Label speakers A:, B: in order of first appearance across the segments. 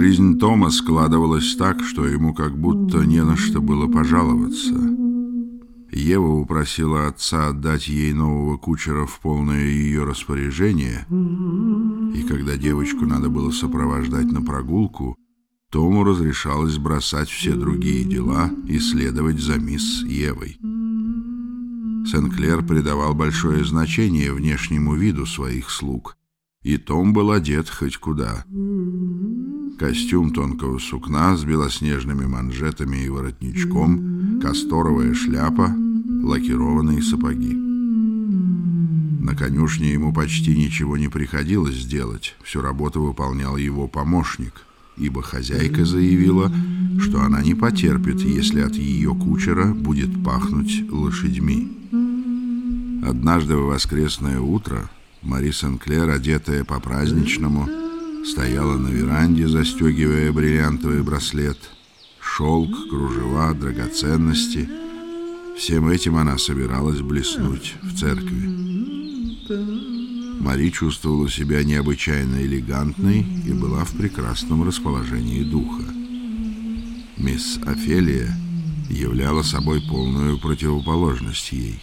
A: Жизнь Тома складывалась так, что ему как будто не на что было пожаловаться. Ева упросила отца отдать ей нового кучера в полное ее распоряжение, и когда девочку надо было сопровождать на прогулку, Тому разрешалось бросать все другие дела и следовать за мисс Евой. Сен-Клер придавал большое значение внешнему виду своих слуг, и Том был одет хоть куда. Костюм тонкого сукна с белоснежными манжетами и воротничком, касторовая шляпа, лакированные сапоги. На конюшне ему почти ничего не приходилось делать, всю работу выполнял его помощник, ибо хозяйка заявила, что она не потерпит, если от ее кучера будет пахнуть лошадьми. Однажды в воскресное утро Мари Сенклер, одетая по-праздничному, стояла на веранде, застегивая бриллиантовый браслет. Шелк, кружева, драгоценности — Всем этим она собиралась блеснуть в церкви. Мари чувствовала себя необычайно элегантной и была в прекрасном расположении духа. Мисс Офелия являла собой полную противоположность ей.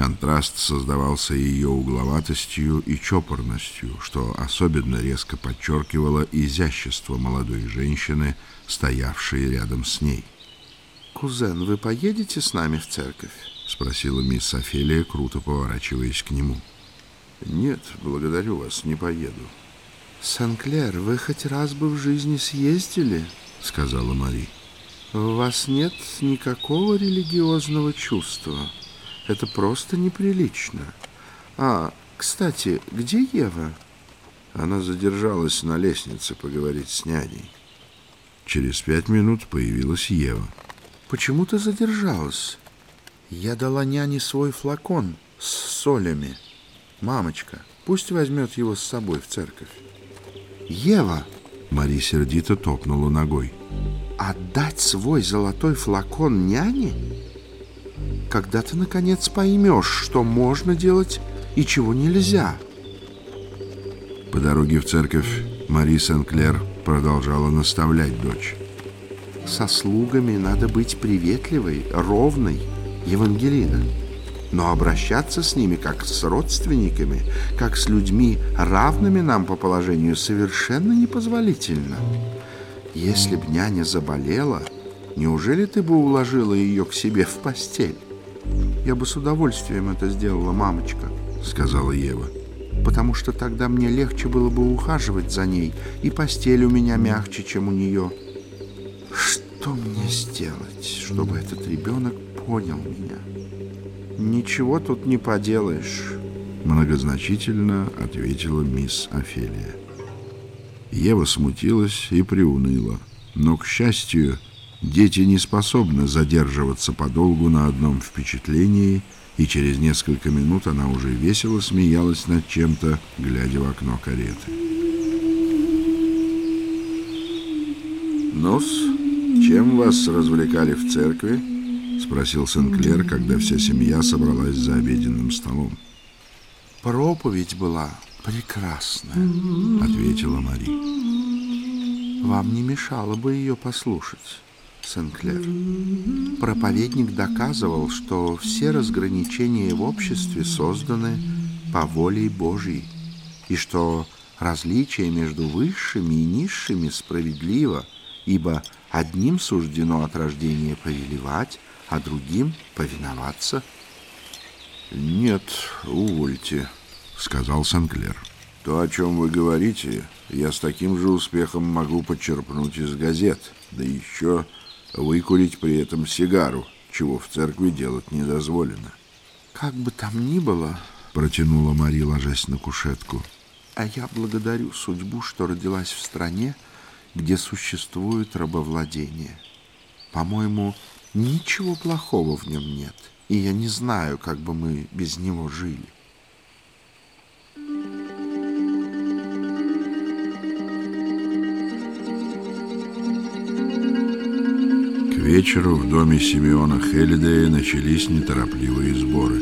A: Контраст создавался ее угловатостью и чопорностью, что особенно резко подчеркивало изящество молодой женщины, стоявшей рядом с ней.
B: «Кузен, вы поедете с нами в церковь?» — спросила мисс Офелия, круто поворачиваясь к нему.
A: «Нет, благодарю вас, не поеду».
B: «Сен-Клер, вы хоть раз бы в жизни съездили?» — сказала Мари. «У вас нет никакого религиозного чувства. Это просто неприлично. А, кстати, где Ева?»
A: Она задержалась на лестнице поговорить с няней. Через пять минут появилась Ева.
B: Почему ты задержалась? Я дала няне свой флакон с солями. Мамочка, пусть возьмет его с собой в церковь. Ева!
A: Мари сердито топнула ногой.
B: Отдать свой золотой флакон няне? Когда ты, наконец, поймешь, что можно делать и чего нельзя?
A: По дороге в церковь Мари Сен-Клер продолжала наставлять дочь
B: со слугами надо быть приветливой, ровной, Евангелина. Но обращаться с ними как с родственниками, как с людьми, равными нам по положению, совершенно непозволительно. Если б няня заболела, неужели ты бы уложила ее к себе в постель? Я бы с удовольствием это сделала, мамочка, сказала Ева. Потому что тогда мне легче было бы ухаживать за ней, и постель у меня мягче, чем у нее. Что мне сделать, чтобы этот ребенок понял меня? Ничего тут не поделаешь,
A: многозначительно ответила мисс Офелия. Ева смутилась и приуныла, но, к счастью, дети не способны задерживаться подолгу на одном впечатлении, и через несколько минут она уже весело смеялась над чем-то, глядя в окно кареты. «Ну-с, чем вас развлекали в церкви?» — спросил Сенклер, когда вся семья собралась за обеденным столом.
B: «Проповедь была прекрасная», — ответила Мари. «Вам не мешало бы ее послушать, Сенклер. Проповедник доказывал, что все разграничения в обществе созданы по воле Божьей, и что различие между высшими и низшими справедливо — ибо одним суждено от рождения повелевать, а другим повиноваться.
A: «Нет, увольте», — сказал Санклер. «То, о чем вы говорите, я с таким же успехом могу подчерпнуть из газет, да еще выкурить при этом сигару, чего в церкви делать не дозволено».
B: «Как бы там ни было», —
A: протянула Мари, ложась на кушетку, —
B: «а я благодарю судьбу, что родилась в стране, — где существует рабовладение. По-моему, ничего плохого в нем нет, и я не знаю, как бы мы без него жили.
A: Вечеру в доме Симеона Хелидея начались неторопливые сборы.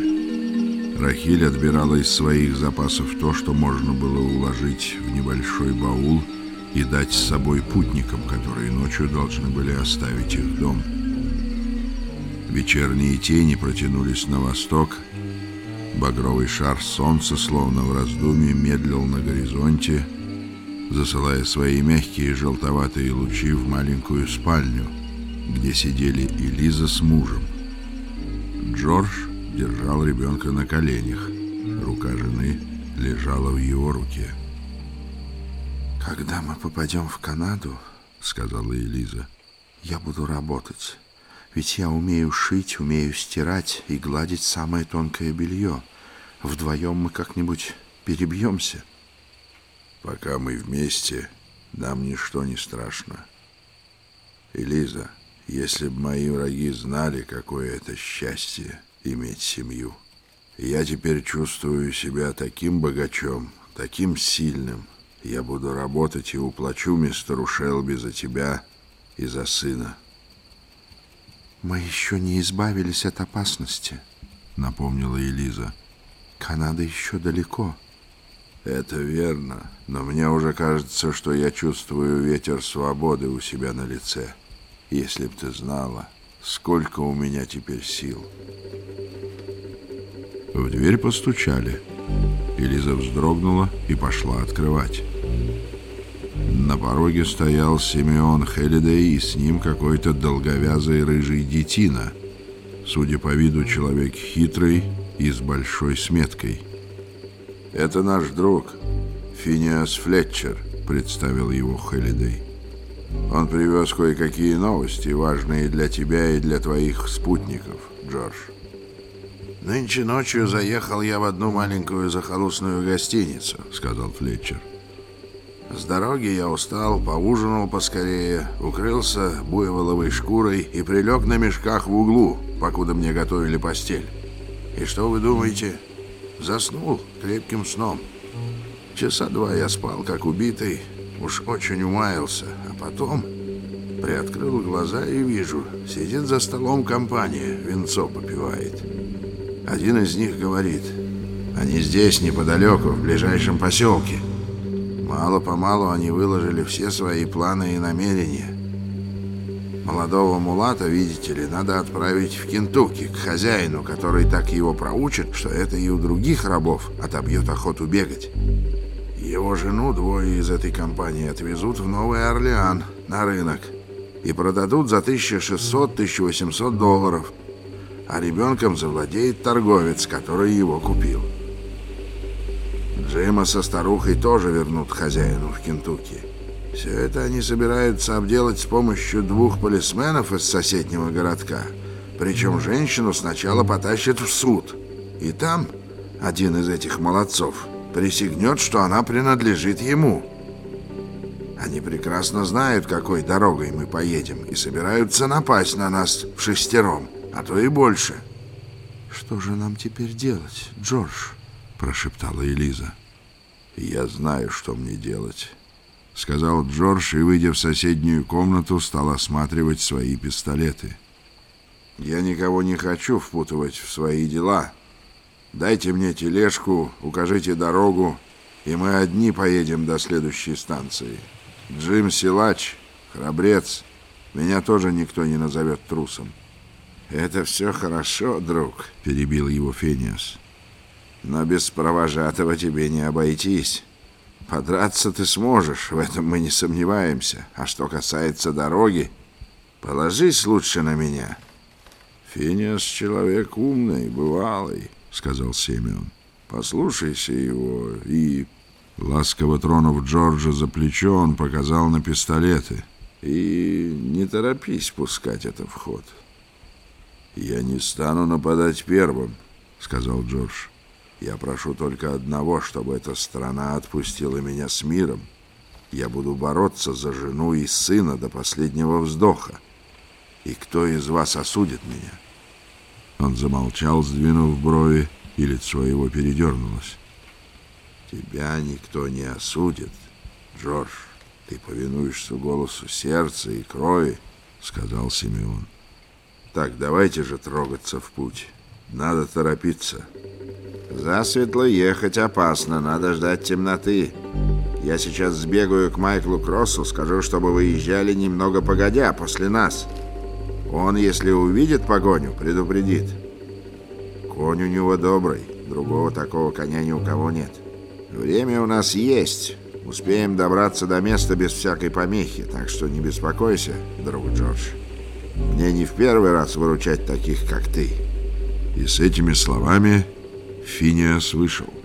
A: Рахиль отбирала из своих запасов то, что можно было уложить в небольшой баул – и дать с собой путникам, которые ночью должны были оставить их дом. Вечерние тени протянулись на восток. Багровый шар солнца, словно в раздумье, медлил на горизонте, засылая свои мягкие желтоватые лучи в маленькую спальню, где сидели и Лиза с мужем. Джордж держал ребенка на коленях. Рука жены лежала в его руке.
B: «Когда мы попадем в Канаду, — сказала Элиза, — я буду работать. Ведь я умею шить, умею стирать и гладить самое тонкое белье. Вдвоем мы как-нибудь перебьемся».
A: «Пока мы вместе, нам ничто не страшно. Элиза, если бы мои враги знали, какое это счастье иметь семью. Я теперь чувствую себя таким богачом, таким сильным. Я буду работать и уплачу мистеру Шелби за тебя и за сына.
B: «Мы еще не избавились от опасности», — напомнила Элиза. «Канада еще далеко».
A: «Это верно, но мне уже кажется, что я чувствую ветер свободы у себя на лице. Если б ты знала, сколько у меня теперь сил». В дверь постучали. Элиза вздрогнула и пошла открывать. На пороге стоял Симеон Хелидей и с ним какой-то долговязый рыжий детина. Судя по виду, человек хитрый и с большой сметкой. «Это наш друг, Финиас Флетчер», — представил его Хелидей. «Он привез кое-какие новости, важные для тебя и для твоих спутников, Джордж». «Нынче ночью заехал я в одну маленькую захолустную гостиницу», — сказал Флетчер. С дороги я устал, поужинал поскорее, укрылся буйволовой шкурой и прилег на мешках в углу, покуда мне готовили постель. И что вы думаете? Заснул крепким сном. Часа два я спал, как убитый, уж очень умаялся, а потом приоткрыл глаза и вижу, сидит за столом компания, венцо попивает. Один из них говорит, они здесь, неподалеку, в ближайшем поселке. Мало-помалу они выложили все свои планы и намерения. Молодого мулата, видите ли, надо отправить в Кентукки, к хозяину, который так его проучит, что это и у других рабов отобьет охоту бегать. Его жену двое из этой компании отвезут в Новый Орлеан на рынок и продадут за 1600-1800 долларов – а ребенком завладеет торговец, который его купил. Джима со старухой тоже вернут хозяину в Кентукки. Все это они собираются обделать с помощью двух полисменов из соседнего городка. Причем женщину сначала потащат в суд. И там один из этих молодцов присягнет, что она принадлежит ему. Они прекрасно знают, какой дорогой мы поедем, и собираются напасть на нас в шестером а то и больше.
B: «Что же нам теперь делать, Джордж?» — прошептала Элиза.
A: «Я знаю, что мне делать», — сказал Джордж и, выйдя в соседнюю комнату, стал осматривать свои пистолеты. «Я никого не хочу впутывать в свои дела. Дайте мне тележку, укажите дорогу, и мы одни поедем до следующей станции. Джим Силач, храбрец, меня тоже никто не назовет трусом». «Это все хорошо, друг», — перебил его Фениас. «Но без провожатого тебе не обойтись. Подраться ты сможешь, в этом мы не сомневаемся. А что касается дороги, положись лучше на меня». «Фениас человек умный, бывалый», — сказал Семен. «Послушайся его и...» Ласково тронув Джорджа за плечо, он показал на пистолеты. «И не торопись пускать это в ход». «Я не стану нападать первым», — сказал Джордж. «Я прошу только одного, чтобы эта страна отпустила меня с миром. Я буду бороться за жену и сына до последнего вздоха. И кто из вас осудит меня?» Он замолчал, сдвинув брови, и лицо его передернулось. «Тебя никто не осудит, Джордж. Ты повинуешься голосу сердца и крови», — сказал Симеон. Так, давайте же трогаться в путь. Надо торопиться. Засветло ехать опасно, надо ждать темноты.
B: Я сейчас сбегаю к Майклу Кроссу, скажу, чтобы выезжали немного погодя, после нас. Он, если увидит погоню, предупредит. Конь у него добрый, другого такого коня ни у кого нет. Время у нас есть. Успеем добраться до места без всякой помехи, так что не беспокойся, друг Джордж. Мне не в первый раз выручать таких, как ты.
A: И с этими словами Финиас вышел.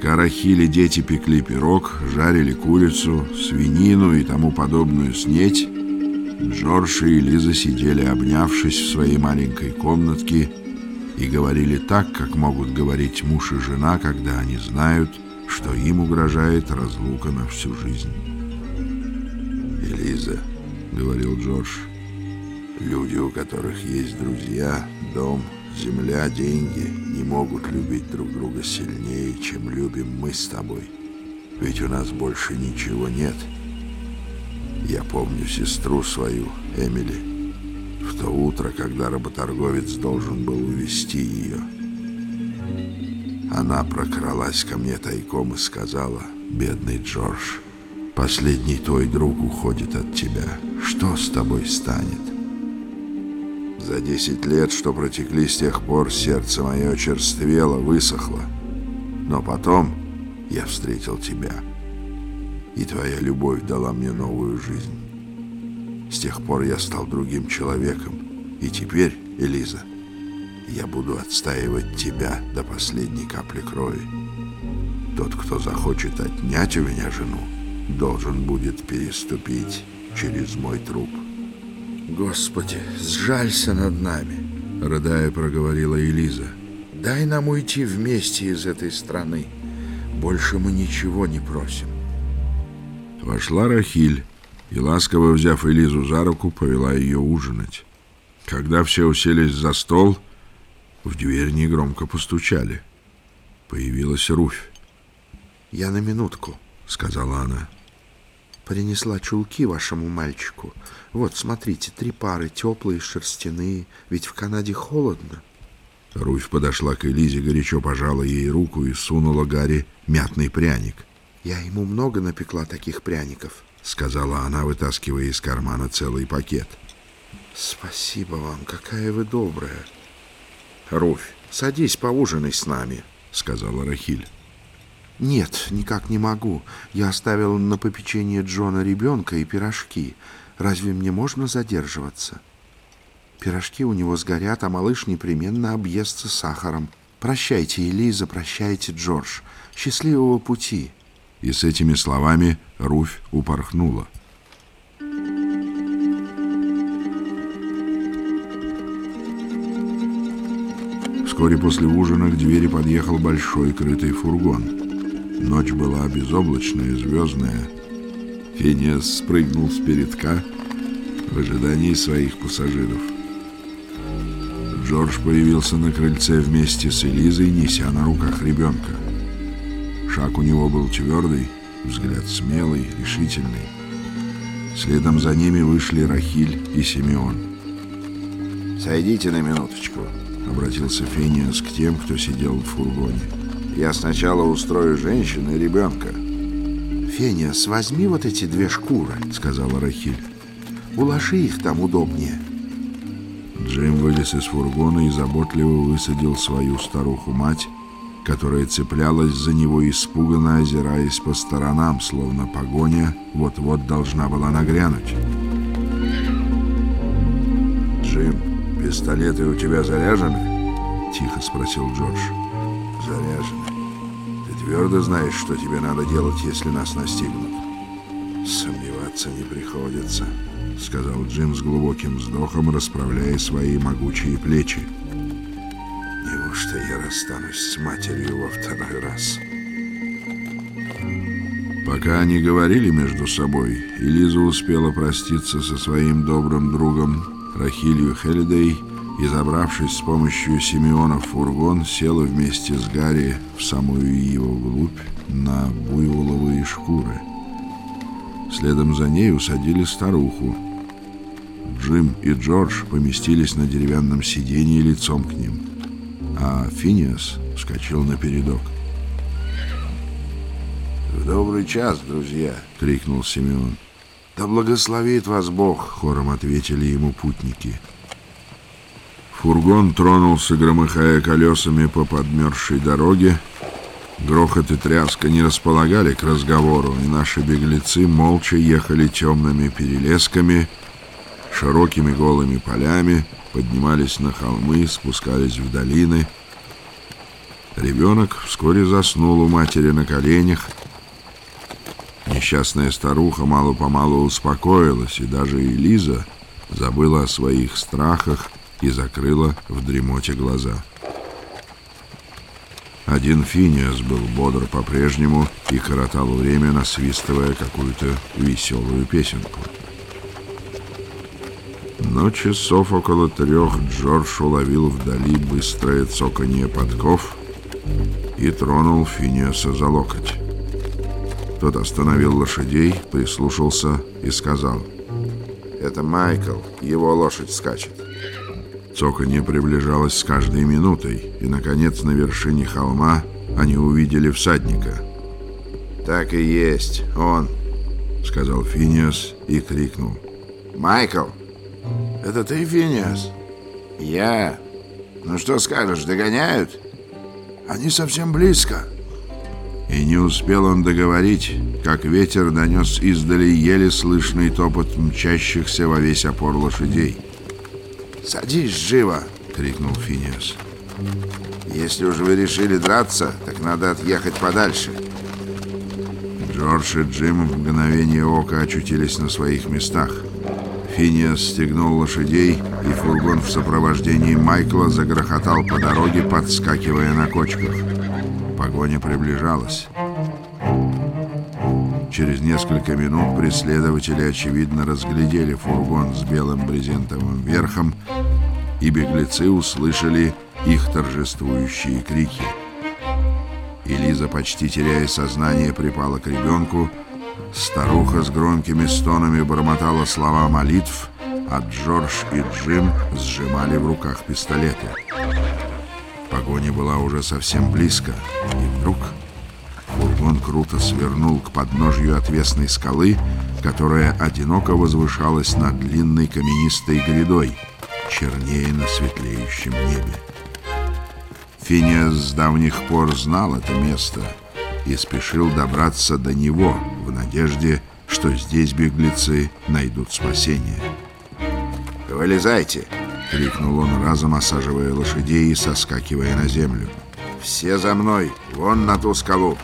A: Пока Рахили дети пекли пирог, жарили курицу, свинину и тому подобную снеть, Джордж и Лиза сидели, обнявшись в своей маленькой комнатке, и говорили так, как могут говорить муж и жена, когда они знают, что им угрожает разлука на всю жизнь.
B: «Элиза», — говорил Джордж, — «люди, у которых есть друзья, дом, земля, деньги, не могут любить друг друга сильнее, чем любим мы с тобой. Ведь у нас больше ничего нет. Я помню сестру свою, Эмили, в то утро, когда работорговец должен был увести ее. Она прокралась ко мне тайком и сказала, «Бедный Джордж, последний твой друг уходит от тебя. Что с тобой станет?» За десять лет, что протекли с тех пор, сердце мое черствело, высохло. Но потом я встретил тебя, и твоя любовь дала мне новую жизнь. С тех пор я стал другим человеком. И теперь, Элиза, я буду отстаивать тебя до последней капли крови. Тот, кто захочет отнять у меня жену, должен будет переступить через мой труп.
C: Господи, сжалься над нами,
A: рыдая проговорила Элиза.
C: Дай нам уйти вместе из этой страны. Больше мы ничего не просим.
A: Вошла Рахиль и, ласково взяв Элизу за руку, повела ее ужинать. Когда все уселись за стол, в дверь негромко постучали. Появилась Руфь.
B: «Я на минутку», — сказала она. «Принесла чулки вашему мальчику. Вот, смотрите, три пары, теплые, шерстяные, ведь в Канаде холодно».
A: Руфь подошла к Элизе, горячо пожала ей руку и сунула Гарри мятный пряник.
B: «Я ему много напекла таких пряников», —
A: сказала она, вытаскивая из кармана целый пакет.
B: «Спасибо вам, какая вы добрая!» «Руфь, садись, поужинай с нами», — сказала Рахиль. «Нет, никак не могу. Я оставила на попечение Джона ребенка и пирожки. Разве мне можно задерживаться?» «Пирожки у него сгорят, а малыш непременно объестся сахаром. Прощайте, Элиза, прощайте, Джордж. Счастливого пути!»
A: И с этими словами Руфь упорхнула. Вскоре после ужина к двери подъехал большой крытый фургон. Ночь была безоблачная, звездная. Фениас спрыгнул с передка в ожидании своих пассажиров. Джордж появился на крыльце вместе с Элизой, неся на руках ребенка. Шаг у него был твердый, взгляд смелый, решительный. Следом за ними вышли Рахиль и Симеон.
B: «Сойдите на минуточку», — обратился Фениас к тем, кто сидел в фургоне. «Я сначала устрою женщину и ребенка». «Фениас, возьми вот эти две шкуры», — сказала Рахиль. «Уложи их там удобнее».
A: Джим вылез из фургона и заботливо высадил свою старуху-мать которая цеплялась за него, испуганно озираясь по сторонам, словно погоня вот-вот должна была нагрянуть.
B: «Джим, пистолеты у тебя заряжены?» — тихо спросил Джордж. «Заряжены. Твердо знаешь, что тебе надо делать, если нас настигнут?» «Сомневаться не приходится», — сказал Джим с глубоким вздохом, расправляя свои могучие плечи что я расстанусь с матерью во второй раз.
A: Пока они говорили между собой, Элиза успела проститься со своим добрым другом Рахилью Хелидей и, забравшись с помощью Симеона в фургон, села вместе с Гарри в самую его глубь на буйволовые шкуры. Следом за ней усадили старуху. Джим и Джордж поместились на деревянном сиденье лицом к ним а Финиас вскочил на передок.
C: В добрый час, друзья!» — крикнул Симеон.
B: «Да благословит вас Бог!»
A: — хором ответили ему путники. Фургон тронулся, громыхая колесами по подмерзшей дороге. Грохот и тряска не располагали к разговору, и наши беглецы молча ехали темными перелесками, широкими голыми полями, поднимались на холмы, спускались в долины. Ребенок вскоре заснул у матери на коленях, Несчастная старуха мало-помалу успокоилась, и даже Элиза забыла о своих страхах и закрыла в дремоте глаза. Один Финиас был бодр по-прежнему и коротал время, насвистывая какую-то веселую песенку. Но часов около трех Джордж уловил вдали быстрое цоканье подков и тронул Финиаса за локоть. Тот остановил лошадей, прислушался и сказал.
B: «Это Майкл, его лошадь скачет».
A: Цоканье приближалось с каждой минутой, и, наконец, на вершине холма они увидели всадника.
B: «Так и есть, он», —
A: сказал Финиас и крикнул.
B: «Майкл, это ты, Финиас?» «Я. Ну что скажешь, догоняют?» «Они совсем близко».
A: И не успел он договорить, как ветер донес издали еле слышный топот мчащихся во весь опор лошадей.
B: «Садись живо!»
A: — крикнул Финиас.
B: «Если уж вы решили драться, так надо отъехать подальше».
A: Джордж и Джим в мгновение ока очутились на своих местах. Финиас стегнул лошадей, и фургон в сопровождении Майкла загрохотал по дороге, подскакивая на кочках. Погоня приближалась. Через несколько минут преследователи, очевидно, разглядели фургон с белым брезентовым верхом, и беглецы услышали их торжествующие крики. Элиза, почти теряя сознание, припала к ребенку. Старуха с громкими стонами бормотала слова молитв, а Джордж и Джим сжимали в руках пистолеты. Погоня была уже совсем близко, и вдруг фургон круто свернул к подножью отвесной скалы, которая одиноко возвышалась над длинной каменистой грядой, чернее на светлеющем небе. Финиас с давних пор знал это место и спешил добраться до него в надежде, что здесь беглецы найдут спасение.
B: «Вылезайте!»
A: — крикнул он, разом осаживая лошадей и соскакивая на землю.
B: «Все за мной! Вон на ту скалу!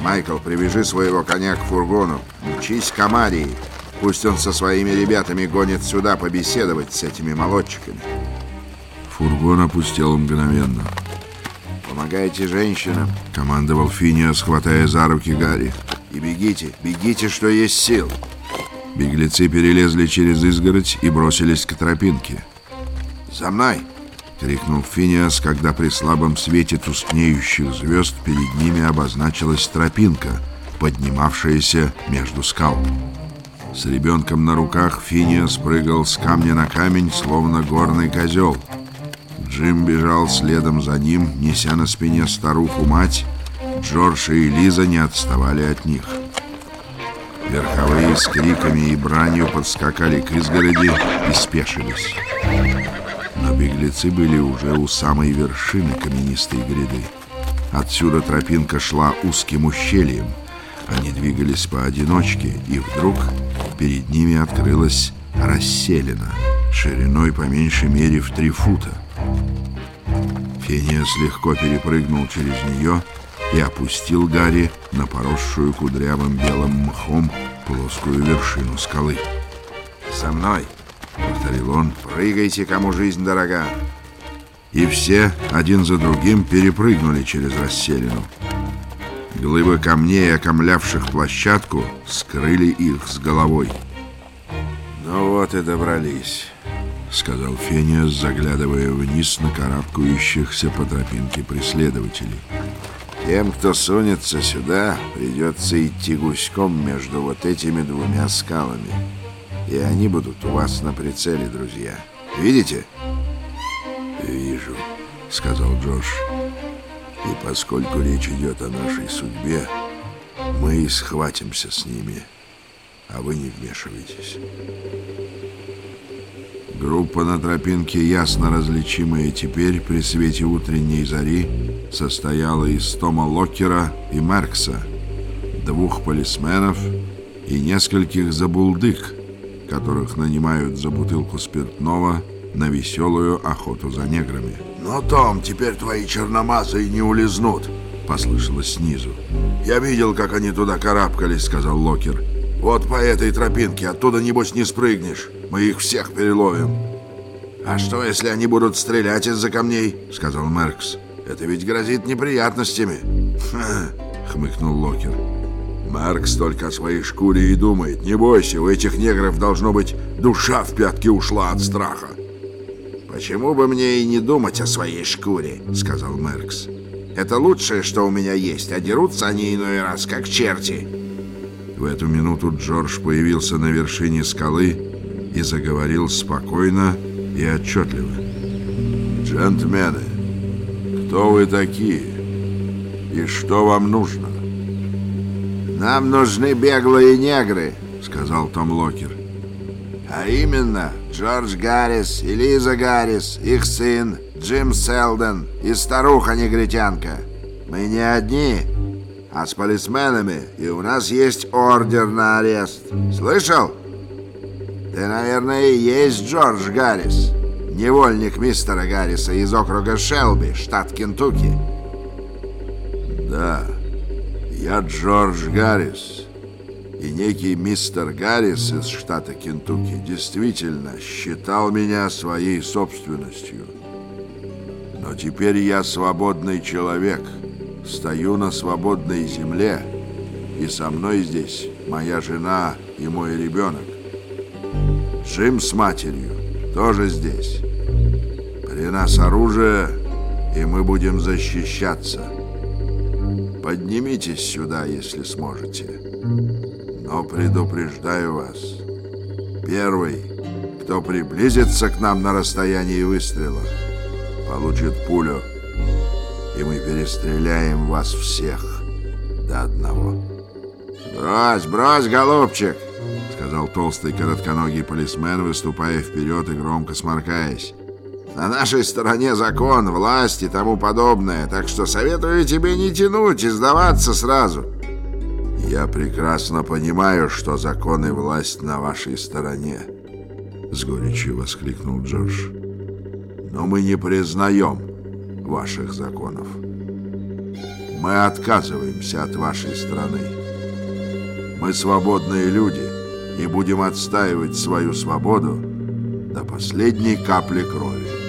B: Майкл, привяжи своего коня к фургону, мчись к Амарии. Пусть он со своими ребятами гонит сюда побеседовать с этими молодчиками».
A: Фургон опустел мгновенно.
B: «Помогайте женщинам», —
A: командовал Финиас, хватая за руки Гарри.
B: «И бегите, бегите, что есть сил».
A: Беглецы перелезли через изгородь и бросились к тропинке.
B: «За мной!»
A: — крикнул Финиас, когда при слабом свете тускнеющих звезд перед ними обозначилась тропинка, поднимавшаяся между скал. С ребенком на руках Финиас прыгал с камня на камень, словно горный козел. Джим бежал следом за ним, неся на спине старуху-мать. Джордж и Лиза не отставали от них. Верховые с криками и бранью подскакали к изгороди и спешились но беглецы были уже у самой вершины каменистой гряды. Отсюда тропинка шла узким ущельем. Они двигались поодиночке, и вдруг перед ними открылась расселена, шириной по меньшей мере в три фута. Фениас легко перепрыгнул через нее и опустил Гарри на поросшую кудрявым белым мхом плоскую вершину скалы.
B: «За мной!» — повторил он. «Прыгайте, кому жизнь дорога!»
A: И все один за другим перепрыгнули через расселину. Глыбы камней, окомлявших площадку, скрыли их с головой.
B: «Ну вот и добрались», —
A: сказал Фениас, заглядывая вниз на карабкающихся по тропинке преследователей.
B: «Тем, кто сунется сюда, придется идти гуськом между вот этими двумя скалами» и они будут у вас на прицеле, друзья. Видите?
C: Вижу, сказал Джош. И поскольку речь идет о нашей судьбе,
A: Мы и схватимся с ними, а вы не вмешивайтесь. Группа на тропинке, ясно различимая теперь при свете утренней зари, состояла из Тома Локкера и Маркса, двух полисменов и нескольких забулдык, которых нанимают за бутылку спиртного на веселую охоту за неграми.
C: «Но, Том, теперь твои черномазые не улизнут», —
A: послышалось снизу.
C: «Я видел, как они туда карабкались», — сказал Локер. «Вот по этой тропинке, оттуда, небось, не спрыгнешь. Мы их всех переловим». «А что, если они будут стрелять из-за камней?» — сказал Меркс. «Это ведь грозит неприятностями».
A: Хмыкнул Локер.
C: Маркс только о своей шкуре и думает. Не бойся, у этих негров должно быть душа в пятки ушла от страха.
B: «Почему бы мне и не думать о своей шкуре?» — сказал Меркс. «Это лучшее, что у меня есть, а дерутся они иной раз, как черти».
A: В эту минуту Джордж появился на вершине скалы и заговорил спокойно и отчетливо.
C: «Джентльмены, кто вы такие? И что вам нужно?»
B: «Нам нужны беглые негры», — сказал Том Локер. «А именно Джордж Гаррис и Лиза Гаррис, их сын Джим Селден и старуха-негритянка. Мы не одни, а с полисменами, и у нас есть ордер на арест. Слышал? Ты, наверное, и есть Джордж Гаррис, невольник мистера Гарриса из округа Шелби, штат Кентукки».
C: «Да, я Джордж Гаррис» и некий мистер Гаррис из штата Кентукки действительно считал меня своей собственностью. Но теперь я свободный человек, стою на свободной земле, и со мной здесь моя жена и мой ребенок. Джим с матерью тоже здесь. При нас оружие, и мы будем защищаться. Поднимитесь сюда, если сможете. Но предупреждаю вас, первый, кто приблизится к нам на расстоянии выстрела, получит пулю, и мы перестреляем вас всех до одного.
B: «Брось, брось, голубчик!»
A: — сказал толстый коротконогий полисмен, выступая вперед и громко сморкаясь.
B: «На нашей стороне закон, власть и тому подобное, так что советую тебе не тянуть и сдаваться сразу».
C: «Я прекрасно понимаю, что закон и власть на вашей стороне», — с горечью воскликнул Джордж. «Но мы не признаем ваших законов. Мы отказываемся от вашей страны. Мы свободные люди и будем отстаивать свою свободу до последней капли крови».